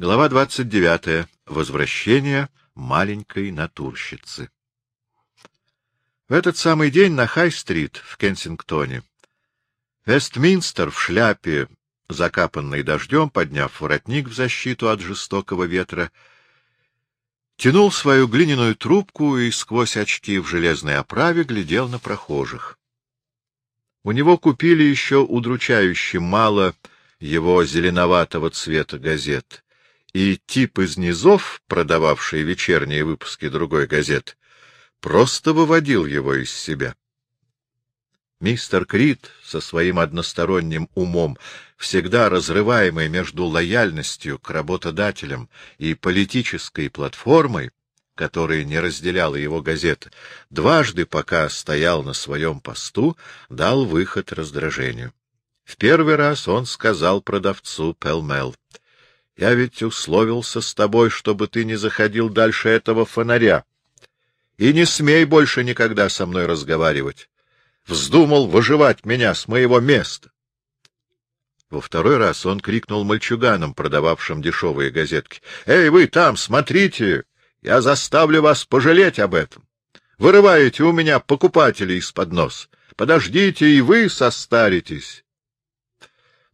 Глава 29. Возвращение маленькой натурщицы. В этот самый день на Хай-стрит в Кенсингтоне Вестминстер в шляпе, закапанной дождем, подняв воротник в защиту от жестокого ветра, тянул свою глиняную трубку и сквозь очки в железной оправе глядел на прохожих. У него купили еще удручающе мало его зеленоватого цвета газет, и тип из низов, продававший вечерние выпуски другой газеты, просто выводил его из себя. Мистер Крид со своим односторонним умом, всегда разрываемый между лояльностью к работодателям и политической платформой, которой не разделяла его газета, дважды, пока стоял на своем посту, дал выход раздражению. В первый раз он сказал продавцу Пелмел — я ведь условился с тобой, чтобы ты не заходил дальше этого фонаря. И не смей больше никогда со мной разговаривать. Вздумал выживать меня с моего места. Во второй раз он крикнул мальчуганам, продававшим дешевые газетки. — Эй, вы там, смотрите! Я заставлю вас пожалеть об этом. Вырываете у меня покупателей из-под нос. Подождите, и вы состаритесь.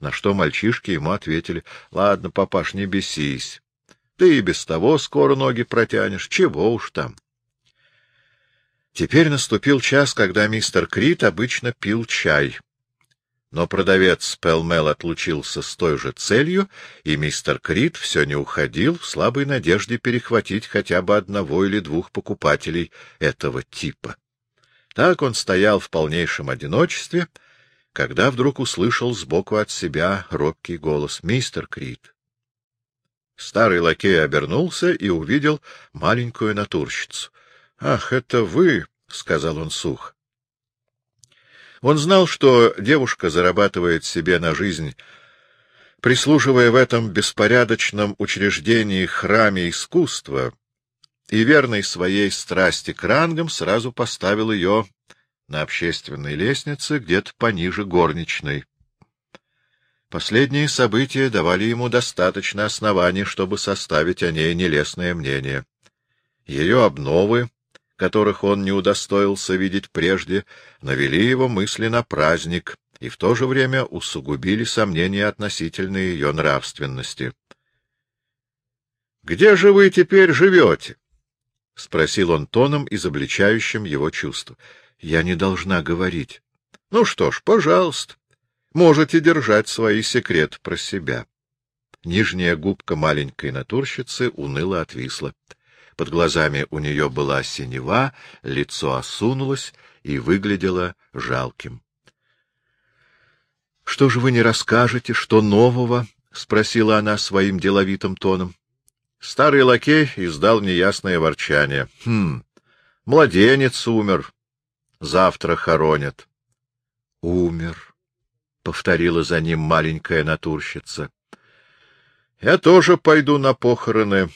На что мальчишки ему ответили, — Ладно, папаш, не бесись. Ты и без того скоро ноги протянешь. Чего уж там. Теперь наступил час, когда мистер Крит обычно пил чай. Но продавец Пелмел отлучился с той же целью, и мистер Крит все не уходил в слабой надежде перехватить хотя бы одного или двух покупателей этого типа. Так он стоял в полнейшем одиночестве — когда вдруг услышал сбоку от себя робкий голос «Мистер Крит». Старый лакей обернулся и увидел маленькую натурщицу. — Ах, это вы! — сказал он сух. Он знал, что девушка зарабатывает себе на жизнь, прислуживая в этом беспорядочном учреждении храме искусства, и верной своей страсти к рангам сразу поставил ее на общественной лестнице где-то пониже горничной. Последние события давали ему достаточно оснований, чтобы составить о ней нелестное мнение. Ее обновы, которых он не удостоился видеть прежде, навели его мысли на праздник и в то же время усугубили сомнения относительно ее нравственности. — Где же вы теперь живете? — спросил он тоном, изобличающим его чувство. Я не должна говорить. Ну что ж, пожалуйста, можете держать свои секреты про себя. Нижняя губка маленькой натурщицы уныло отвисла. Под глазами у нее была синева, лицо осунулось и выглядело жалким. — Что же вы не расскажете, что нового? — спросила она своим деловитым тоном. Старый лакей издал неясное ворчание. — Хм, младенец умер, Завтра хоронят. — Умер, — повторила за ним маленькая натурщица. — Я тоже пойду на похороны.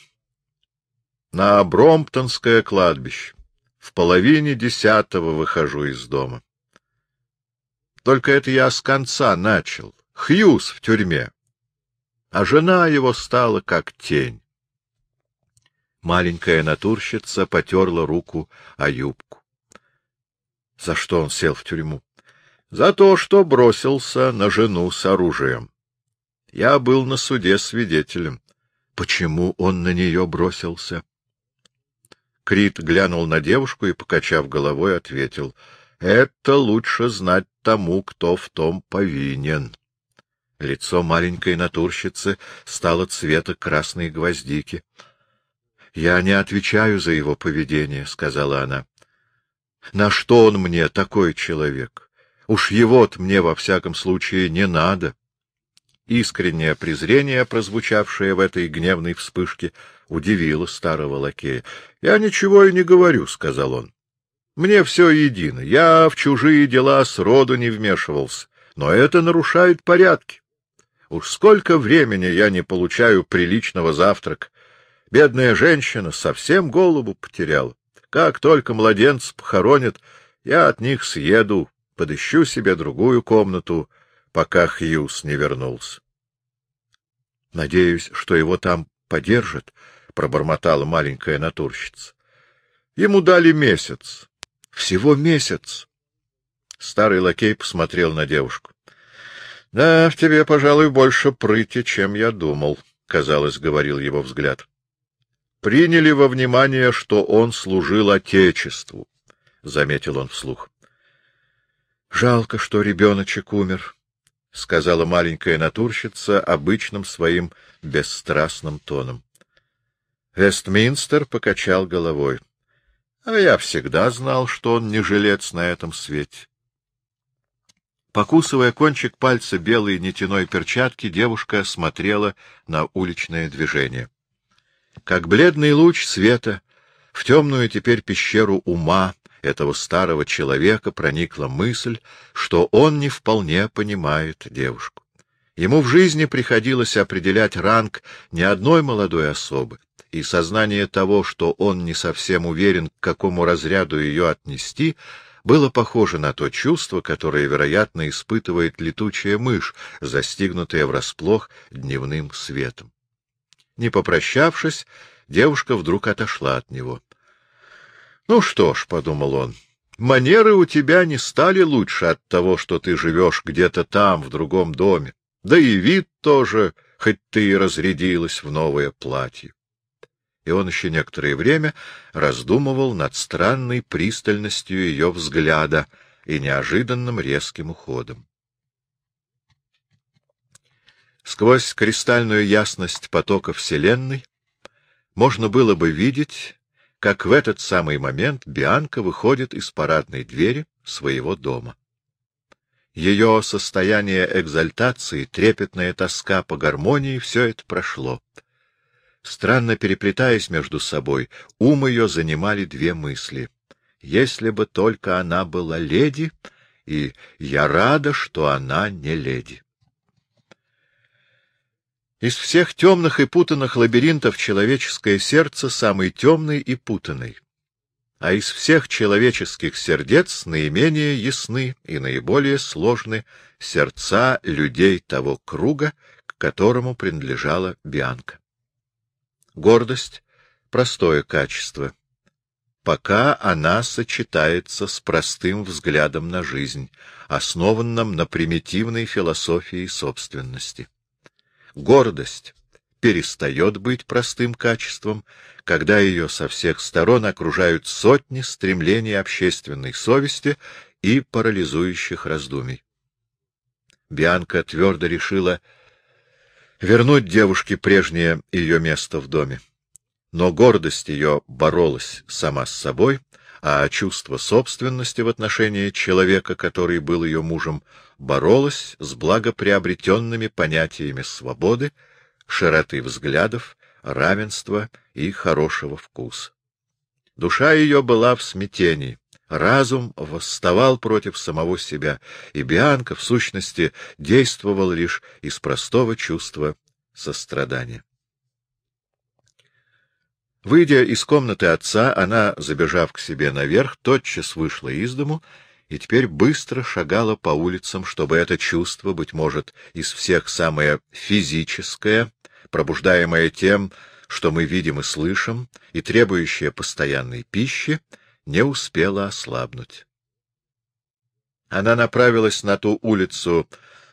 На Бромптонское кладбище. В половине десятого выхожу из дома. Только это я с конца начал. Хьюз в тюрьме. А жена его стала как тень. Маленькая натурщица потерла руку о юбку. За что он сел в тюрьму? За то, что бросился на жену с оружием. Я был на суде свидетелем. Почему он на нее бросился? Крит глянул на девушку и, покачав головой, ответил. — Это лучше знать тому, кто в том повинен. Лицо маленькой натурщицы стало цвета красной гвоздики. — Я не отвечаю за его поведение, — сказала она. На что он мне, такой человек? Уж его-то мне, во всяком случае, не надо. Искреннее презрение, прозвучавшее в этой гневной вспышке, удивило старого лакея. — Я ничего и не говорю, — сказал он. — Мне все едино. Я в чужие дела сроду не вмешивался, но это нарушает порядки. Уж сколько времени я не получаю приличного завтрака. Бедная женщина совсем голову потеряла. Как только младенца похоронят, я от них съеду, подыщу себе другую комнату, пока Хьюз не вернулся. Надеюсь, что его там подержит, — пробормотала маленькая натурщица. Ему дали месяц. Всего месяц. Старый лакей посмотрел на девушку. — Да, в тебе, пожалуй, больше прыти, чем я думал, — казалось, говорил его взгляд. Приняли во внимание, что он служил Отечеству, — заметил он вслух. — Жалко, что ребеночек умер, — сказала маленькая натурщица обычным своим бесстрастным тоном. Вестминстер покачал головой. — А я всегда знал, что он не жилец на этом свете. Покусывая кончик пальца белой нитяной перчатки, девушка смотрела на уличное движение. Как бледный луч света в темную теперь пещеру ума этого старого человека проникла мысль, что он не вполне понимает девушку. Ему в жизни приходилось определять ранг не одной молодой особы, и сознание того, что он не совсем уверен, к какому разряду ее отнести, было похоже на то чувство, которое, вероятно, испытывает летучая мышь, застигнутая врасплох дневным светом. Не попрощавшись, девушка вдруг отошла от него. — Ну что ж, — подумал он, — манеры у тебя не стали лучше от того, что ты живешь где-то там, в другом доме. Да и вид тоже, хоть ты и разрядилась в новое платье и он еще некоторое время раздумывал над странной пристальностью ее взгляда и неожиданным резким уходом. Сквозь кристальную ясность потока Вселенной можно было бы видеть, как в этот самый момент Бианка выходит из парадной двери своего дома. Ее состояние экзальтации, трепетная тоска по гармонии — все это прошло. Странно переплетаясь между собой, ум ее занимали две мысли. Если бы только она была леди, и я рада, что она не леди. Из всех темных и путанных лабиринтов человеческое сердце самый темный и путанный, а из всех человеческих сердец наименее ясны и наиболее сложны сердца людей того круга, к которому принадлежала Бианка. Гордость — простое качество, пока она сочетается с простым взглядом на жизнь, основанным на примитивной философии собственности. Гордость перестает быть простым качеством, когда ее со всех сторон окружают сотни стремлений общественной совести и парализующих раздумий. Бианка твердо решила — вернуть девушке прежнее ее место в доме. Но гордость ее боролась сама с собой, а чувство собственности в отношении человека, который был ее мужем, боролось с благоприобретенными понятиями свободы, широты взглядов, равенства и хорошего вкуса. Душа ее была в смятении, разум восставал против самого себя, и Бианка, в сущности, действовал лишь из простого чувства сострадания. Выйдя из комнаты отца, она, забежав к себе наверх, тотчас вышла из дому и теперь быстро шагала по улицам, чтобы это чувство, быть может, из всех самое физическое, пробуждаемое тем, что мы видим и слышим, и требующее постоянной пищи, не успела ослабнуть. Она направилась на ту улицу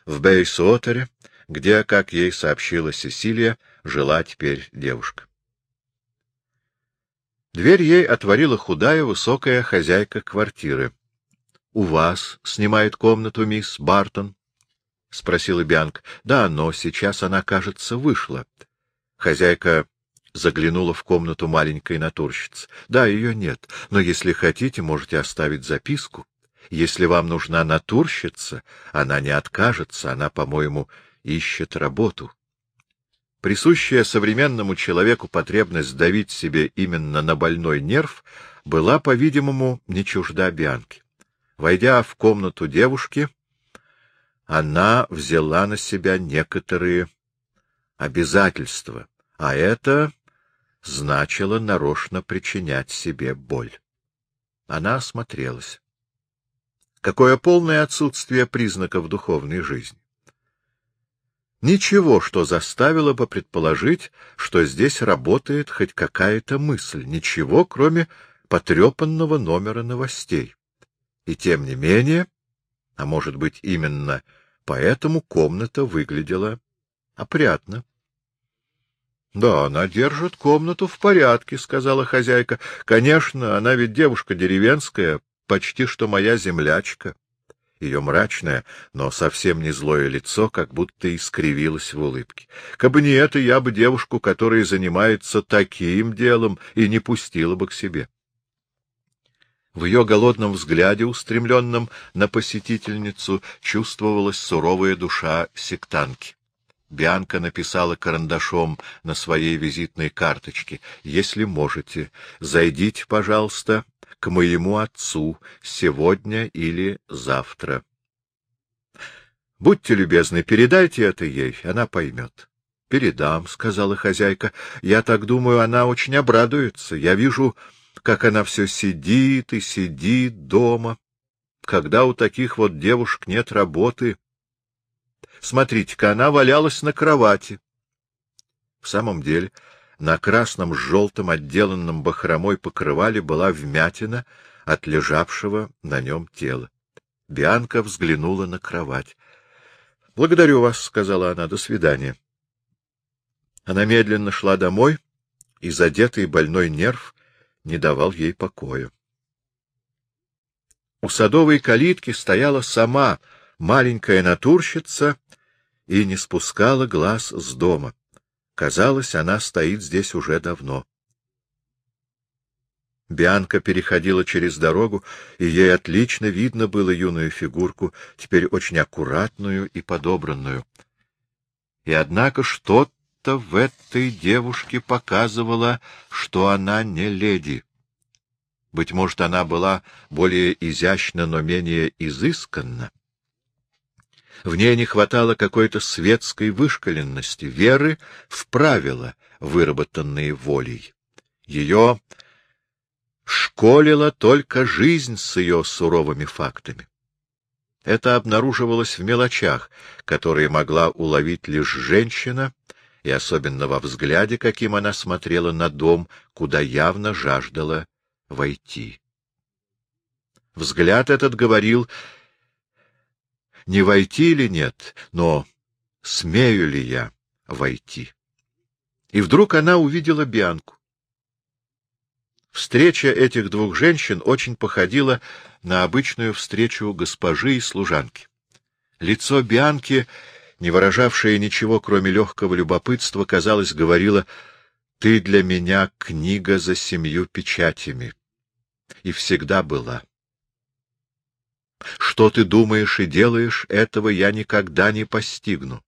в Бейсуотере, где, как ей сообщила Сесилия, жила теперь девушка. Дверь ей отворила худая, высокая хозяйка квартиры. — У вас снимает комнату мисс Бартон? — спросила Бианка. — Да, но сейчас она, кажется, вышла. Хозяйка заглянула в комнату маленькой натурщицы. — Да, ее нет, но если хотите, можете оставить записку. Если вам нужна натурщица, она не откажется, она, по-моему, ищет работу. Присущая современному человеку потребность давить себе именно на больной нерв была, по-видимому, не чужда Бианки. Войдя в комнату девушки, она взяла на себя некоторые обязательства, а это значило нарочно причинять себе боль. Она осмотрелась. Какое полное отсутствие признаков духовной жизни. Ничего, что заставило бы предположить, что здесь работает хоть какая-то мысль. Ничего, кроме потрепанного номера новостей. И тем не менее, а может быть именно поэтому комната выглядела опрятно. — Да, она держит комнату в порядке, — сказала хозяйка. — Конечно, она ведь девушка деревенская, почти что моя землячка. Ее мрачное, но совсем не злое лицо как будто искривилось в улыбке. Кабы не это, я бы девушку, которая занимается таким делом, и не пустила бы к себе. В ее голодном взгляде, устремленном на посетительницу, чувствовалась суровая душа сектанки. Бианка написала карандашом на своей визитной карточке. «Если можете, зайдите, пожалуйста, к моему отцу сегодня или завтра. Будьте любезны, передайте это ей, она поймет. — Передам, — сказала хозяйка. — Я так думаю, она очень обрадуется. Я вижу, как она все сидит и сидит дома. Когда у таких вот девушек нет работы... Смотрите-ка, она валялась на кровати. В самом деле, на красном с желтым отделанном бахромой покрывале была вмятина от лежавшего на нем тела. Бианка взглянула на кровать. — Благодарю вас, — сказала она. — До свидания. Она медленно шла домой, и задетый больной нерв не давал ей покоя. У садовой калитки стояла сама маленькая натурщица и не спускала глаз с дома. Казалось, она стоит здесь уже давно. Бианка переходила через дорогу, и ей отлично видно было юную фигурку, теперь очень аккуратную и подобранную. И однако что-то в этой девушке показывало, что она не леди. Быть может, она была более изящна, но менее изысканна. В ней не хватало какой-то светской вышкаленности, веры в правила, выработанные волей. Ее школила только жизнь с ее суровыми фактами. Это обнаруживалось в мелочах, которые могла уловить лишь женщина, и особенно во взгляде, каким она смотрела на дом, куда явно жаждала войти. Взгляд этот говорил не войти или нет, но смею ли я войти. И вдруг она увидела Бианку. Встреча этих двух женщин очень походила на обычную встречу госпожи и служанки. Лицо Бианки, не выражавшее ничего, кроме легкого любопытства, казалось, говорило «Ты для меня книга за семью печатями» и всегда была. Что ты думаешь и делаешь, этого я никогда не постигну.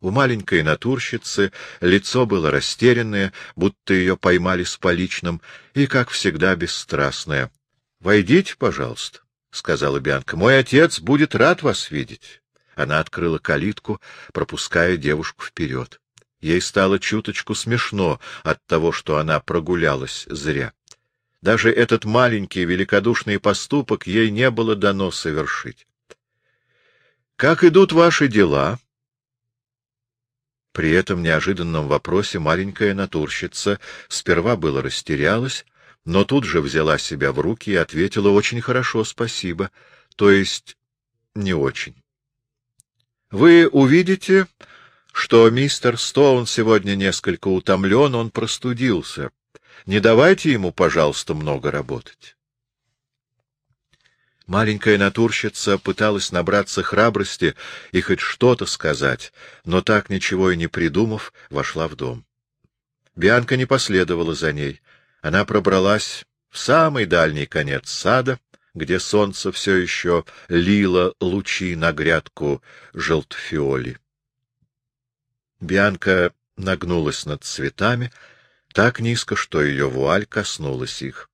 У маленькой натурщицы лицо было растерянное, будто ее поймали с поличным, и, как всегда, бесстрастное. — Войдите, пожалуйста, — сказала Бианка. — Мой отец будет рад вас видеть. Она открыла калитку, пропуская девушку вперед. Ей стало чуточку смешно от того, что она прогулялась зря. Даже этот маленький великодушный поступок ей не было дано совершить. — Как идут ваши дела? При этом неожиданном вопросе маленькая натурщица сперва было растерялась, но тут же взяла себя в руки и ответила «Очень хорошо, спасибо», то есть не очень. Вы увидите, что мистер Стоун сегодня несколько утомлен, он простудился. Не давайте ему, пожалуйста, много работать. Маленькая натурщица пыталась набраться храбрости и хоть что-то сказать, но так ничего и не придумав, вошла в дом. Бианка не последовала за ней. Она пробралась в самый дальний конец сада, где солнце все еще лило лучи на грядку желтфиоли. Бианка нагнулась над цветами, так низко, что ее вуаль коснулась их.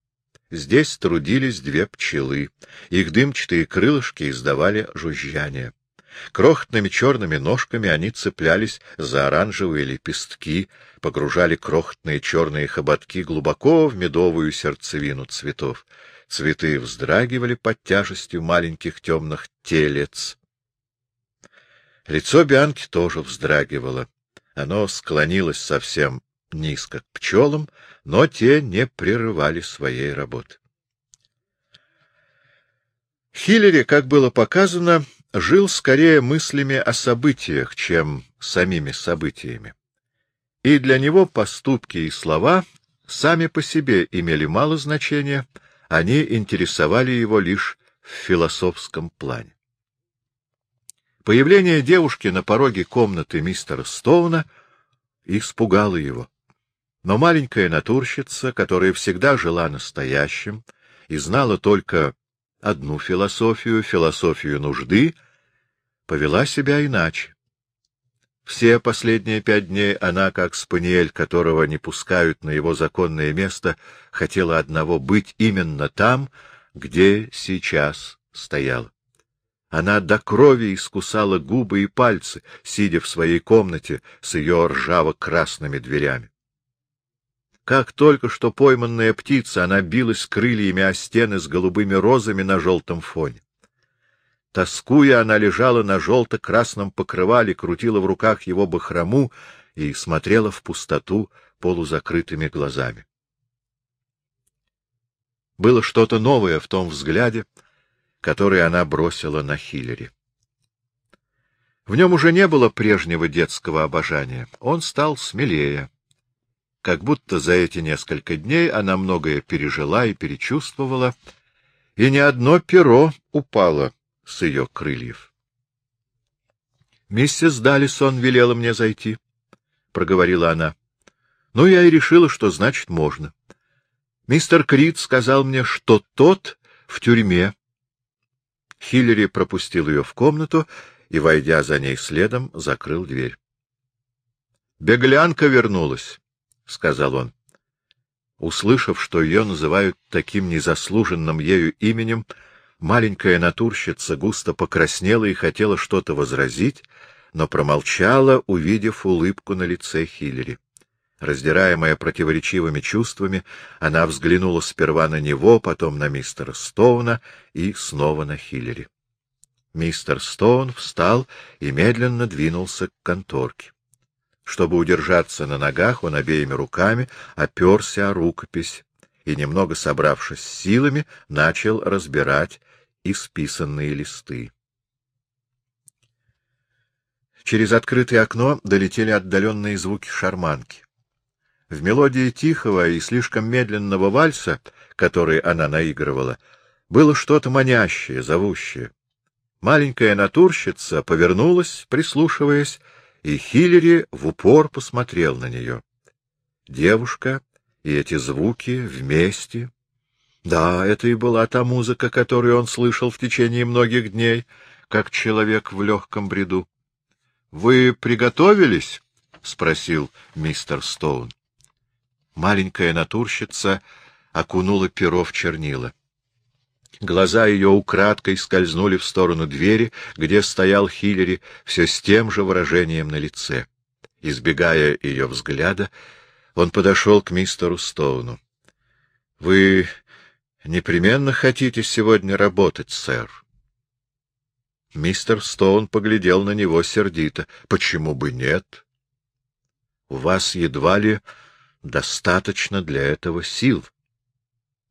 Здесь трудились две пчелы. Их дымчатые крылышки издавали жужжание. Крохотными черными ножками они цеплялись за оранжевые лепестки, погружали крохотные черные хоботки глубоко в медовую сердцевину цветов. Цветы вздрагивали под тяжестью маленьких темных телец. Лицо Бианки тоже вздрагивало. Оно склонилось совсем низко к пчелам, но те не прерывали своей работы. Хиллери, как было показано, жил скорее мыслями о событиях, чем самими событиями. И для него поступки и слова сами по себе имели мало значения, они интересовали его лишь в философском плане. Появление девушки на пороге комнаты мистера Стоуна испугало его. Но маленькая натурщица, которая всегда жила настоящим и знала только одну философию, философию нужды, повела себя иначе. Все последние пять дней она, как спаниель, которого не пускают на его законное место, хотела одного быть именно там, где сейчас стояла. Она до крови искусала губы и пальцы, сидя в своей комнате с ее ржаво-красными дверями. Как только что пойманная птица, она билась крыльями о стены с голубыми розами на желтом фоне. Тоскуя, она лежала на желто-красном покрывале, крутила в руках его бахрому и смотрела в пустоту полузакрытыми глазами. Было что-то новое в том взгляде, который она бросила на Хиллери. В нем уже не было прежнего детского обожания. Он стал смелее. Как будто за эти несколько дней она многое пережила и перечувствовала, и ни одно перо упало с ее крыльев. — Миссис Далисон велела мне зайти, — проговорила она. — Ну, я и решила, что значит можно. Мистер Крид сказал мне, что тот в тюрьме. Хиллери пропустил ее в комнату и, войдя за ней следом, закрыл дверь. — Беглянка вернулась, — сказал он. Услышав, что ее называют таким незаслуженным ею именем, — Маленькая натурщица густо покраснела и хотела что-то возразить, но промолчала, увидев улыбку на лице Хиллери. Раздираемая противоречивыми чувствами, она взглянула сперва на него, потом на мистера Стоуна и снова на Хиллери. Мистер Стоун встал и медленно двинулся к конторке. Чтобы удержаться на ногах, он обеими руками оперся о рукопись и, немного собравшись силами, начал разбирать исписанные листы. Через открытое окно долетели отдаленные звуки шарманки. В мелодии тихого и слишком медленного вальса, который она наигрывала, было что-то манящее, зовущее. Маленькая натурщица повернулась, прислушиваясь, и Хиллери в упор посмотрел на нее. Девушка и эти звуки вместе да, это и была та музыка, которую он слышал в течение многих дней, как человек в легком бреду. — Вы приготовились? — спросил мистер Стоун. Маленькая натурщица окунула перо в чернила. Глаза ее украдкой скользнули в сторону двери, где стоял Хиллери, все с тем же выражением на лице. Избегая ее взгляда, он подошел к мистеру Стоуну. — Вы непременно хотите сегодня работать, сэр? Мистер Стоун поглядел на него сердито. — Почему бы нет? — У вас едва ли достаточно для этого сил.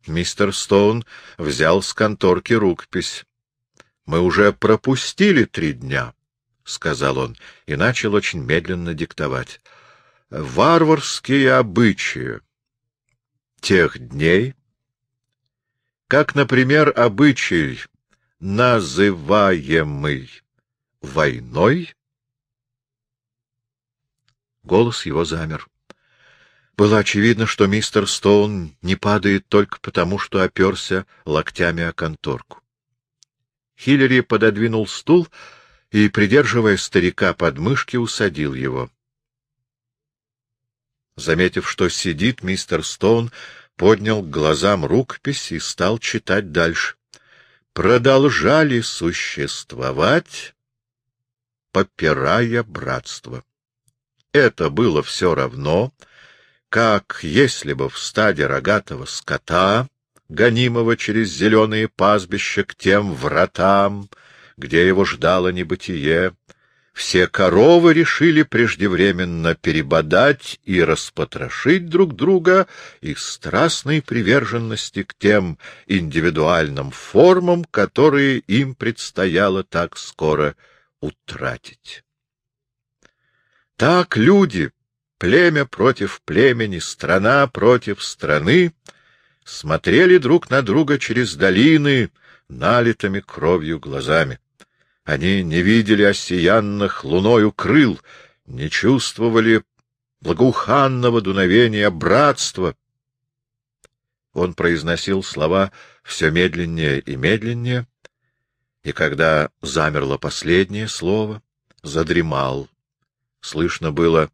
Мистер Стоун взял с конторки рукопись. — Мы уже пропустили три дня, — сказал он, и начал очень медленно диктовать. — Варварские обычаи тех дней, как, например, обычай, называемый войной? Голос его замер. Было очевидно, что мистер Стоун не падает только потому, что оперся локтями о конторку. Хиллери пододвинул стул и, придерживая старика под мышки, усадил его. Заметив, что сидит, мистер Стоун поднял к глазам рукопись и стал читать дальше. Продолжали существовать, попирая братство. Это было все равно, как если бы в стаде рогатого скота, гонимого через зеленые пастбища к тем вратам, где его ждало небытие, все коровы решили преждевременно перебодать и распотрошить друг друга из страстной приверженности к тем индивидуальным формам, которые им предстояло так скоро утратить. Так люди, племя против племени, страна против страны, смотрели друг на друга через долины, налитыми кровью глазами. Они не видели осиянных луною крыл, не чувствовали благоуханного дуновения братства. Он произносил слова все медленнее и медленнее, и когда замерло последнее слово, задремал. Слышно было,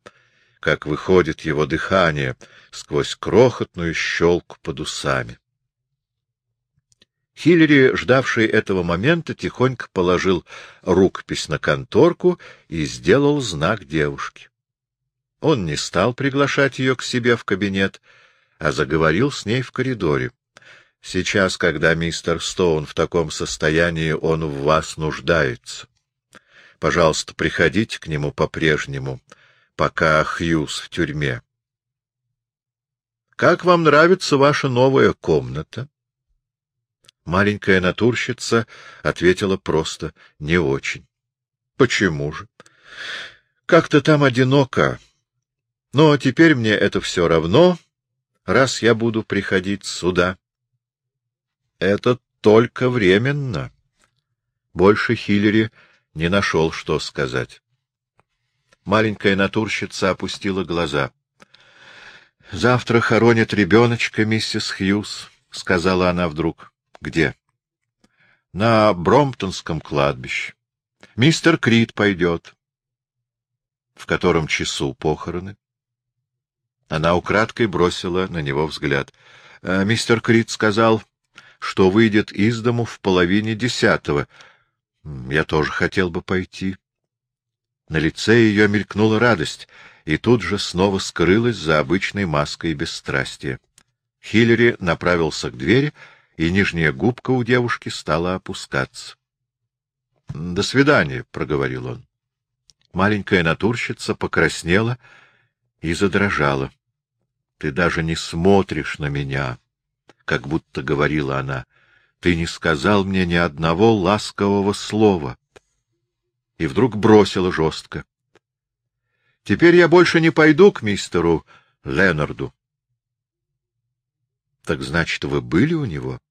как выходит его дыхание сквозь крохотную щелку под усами. Хиллери, ждавший этого момента, тихонько положил рукопись на конторку и сделал знак девушке. Он не стал приглашать ее к себе в кабинет, а заговорил с ней в коридоре. Сейчас, когда мистер Стоун в таком состоянии, он в вас нуждается. Пожалуйста, приходите к нему по-прежнему, пока Хьюз в тюрьме. Как вам нравится ваша новая комната? Маленькая натурщица ответила просто «не очень». «Почему же?» «Как-то там одиноко. Но теперь мне это все равно, раз я буду приходить сюда». «Это только временно». Больше Хиллери не нашел, что сказать. Маленькая натурщица опустила глаза. — Завтра хоронят ребеночка, миссис Хьюз, — сказала она вдруг. — Где? — На Бромптонском кладбище. Мистер Крид пойдет. — В котором часу похороны? Она украдкой бросила на него взгляд. «Э, — Мистер Крид сказал, что выйдет из дому в половине десятого. Я тоже хотел бы пойти. На лице ее мелькнула радость, и тут же снова скрылась за обычной маской бесстрастия. Хиллери направился к двери, и нижняя губка у девушки стала опускаться. — До свидания, — проговорил он. Маленькая натурщица покраснела и задрожала. — Ты даже не смотришь на меня, — как будто говорила она. — Ты не сказал мне ни одного ласкового слова. И вдруг бросила жестко. — Теперь я больше не пойду к мистеру Ленарду. — Так значит, вы были у него? —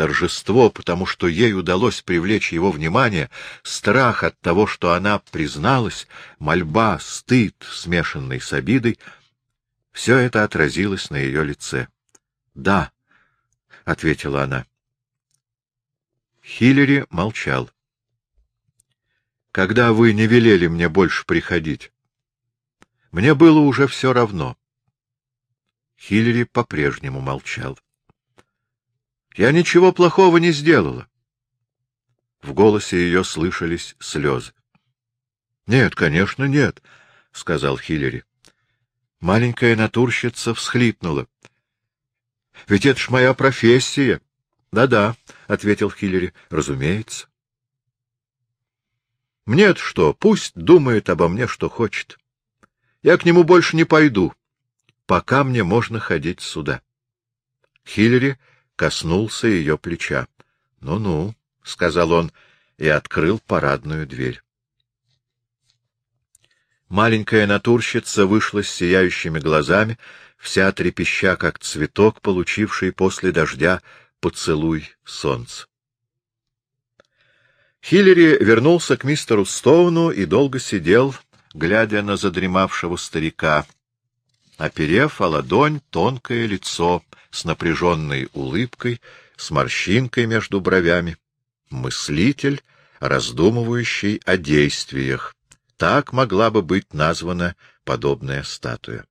торжество, потому что ей удалось привлечь его внимание, страх от того, что она призналась, мольба, стыд, смешанный с обидой — все это отразилось на ее лице. — Да, — ответила она. Хиллери молчал. — Когда вы не велели мне больше приходить? Мне было уже все равно. Хиллери по-прежнему молчал. — я ничего плохого не сделала. В голосе ее слышались слезы. — Нет, конечно, нет, — сказал Хиллери. Маленькая натурщица всхлипнула. — Ведь это ж моя профессия. Да — Да-да, — ответил Хиллери, — разумеется. — Нет, что, пусть думает обо мне, что хочет. Я к нему больше не пойду, пока мне можно ходить сюда. Хиллери коснулся ее плеча. «Ну — Ну-ну, — сказал он и открыл парадную дверь. Маленькая натурщица вышла с сияющими глазами, вся трепеща, как цветок, получивший после дождя поцелуй солнца. Хиллери вернулся к мистеру Стоуну и долго сидел, глядя на задремавшего старика, оперев о ладонь тонкое лицо с напряженной улыбкой, с морщинкой между бровями. Мыслитель, раздумывающий о действиях. Так могла бы быть названа подобная статуя.